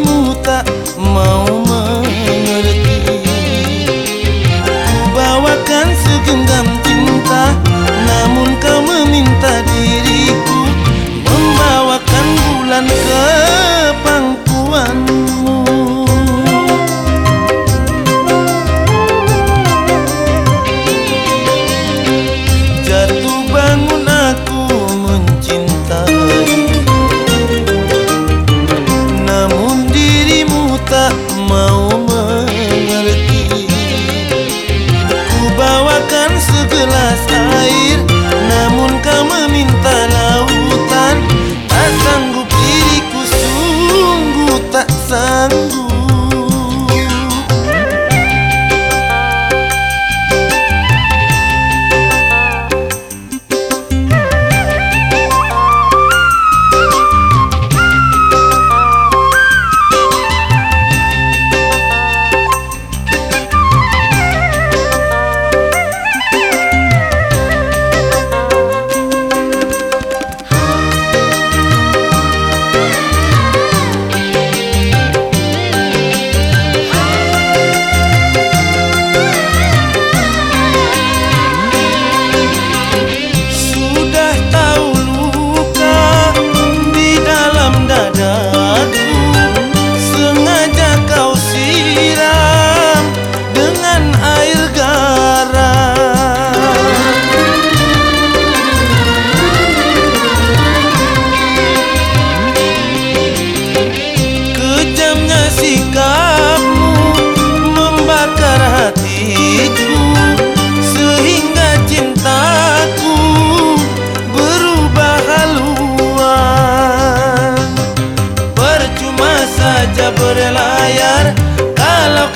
multa, mão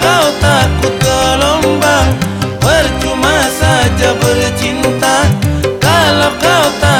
kau takut gelombang Percuma saja bercinta. Kalau kau tak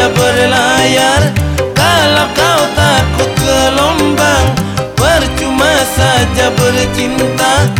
saja berlayar. Kalau kau takut gelombang Percuma saja bercinta.